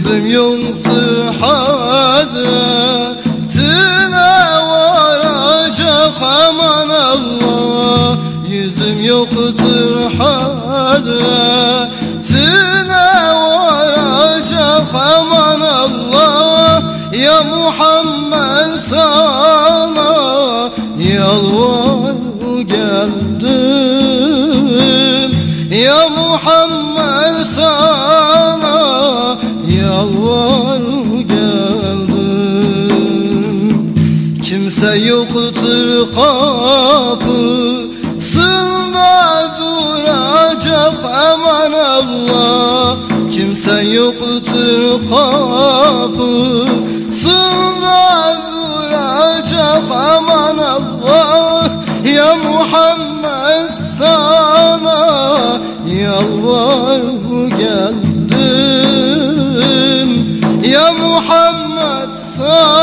Yüzüm yoktu hazretine varacak aman Allah. Yüzüm yoktu hazretine varacak aman Allah. Ya Muhammed sana Kimse yoktur kapısında duracak aman Allah. Kimse yoktur kapısında duracak aman Allah. Ya Muhammed sana yalvar geldim Ya Muhammed sana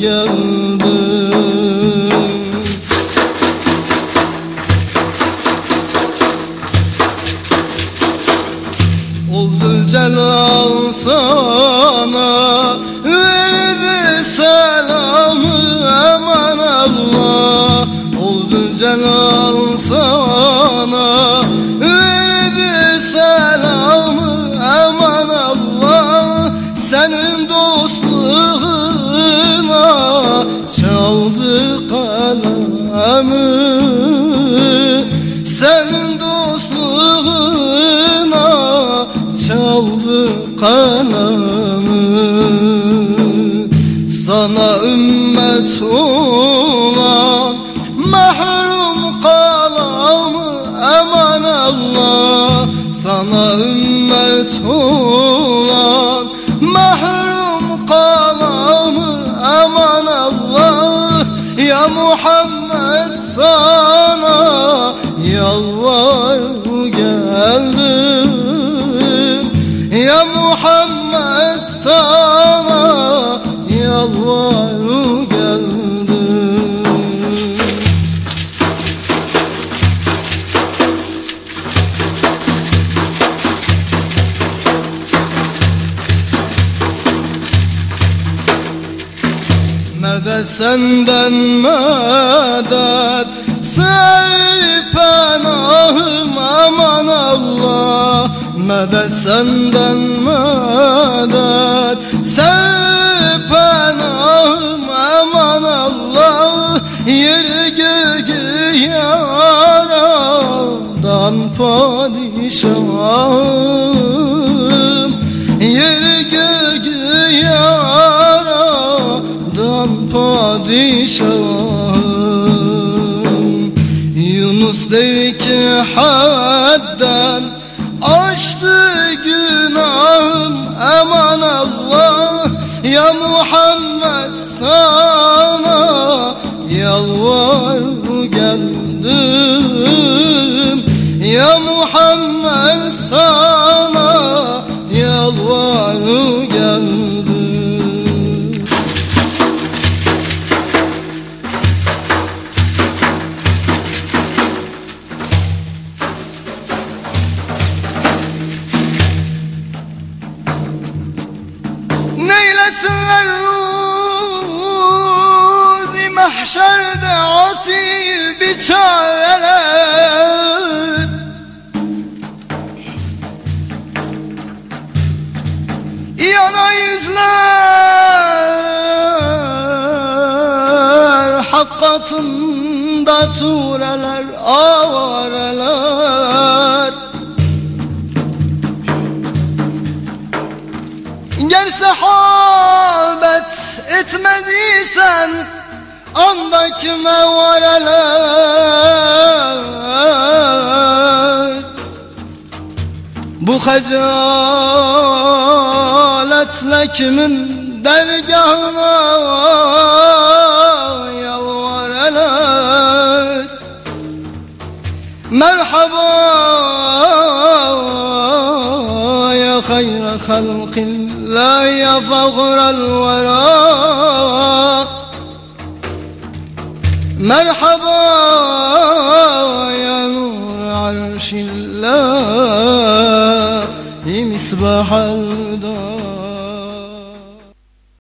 geldim O Zülcelal sana verdi selamı aman Allah. O Zülcelal kalemi Senin dostluğuna çaldı kalemi Sana ümmet olan mahrum kalamı aman Allah. Sana ümmet olan mahrum kalamı aman Allah. Ya Muhammed sana Medet senden medet Sev penahım aman Allah. Medet senden medet Sev penahım aman Allah. Yer göğü yaradan Der ki hadden aştı günahım aman Allah Ya Muhammed sana yalvar geldim Ruzi mahşerde asil biçareler. Yana yüzler Hakkatında tureler avareler. Ger sehabet etmediysen Andaki mevareler Bu hecaletle kimin dergahına yalvareler? Merhaba ya hayra halkillah لا يا فخر الورى. مرحبا يا نور عرش الله. مصباح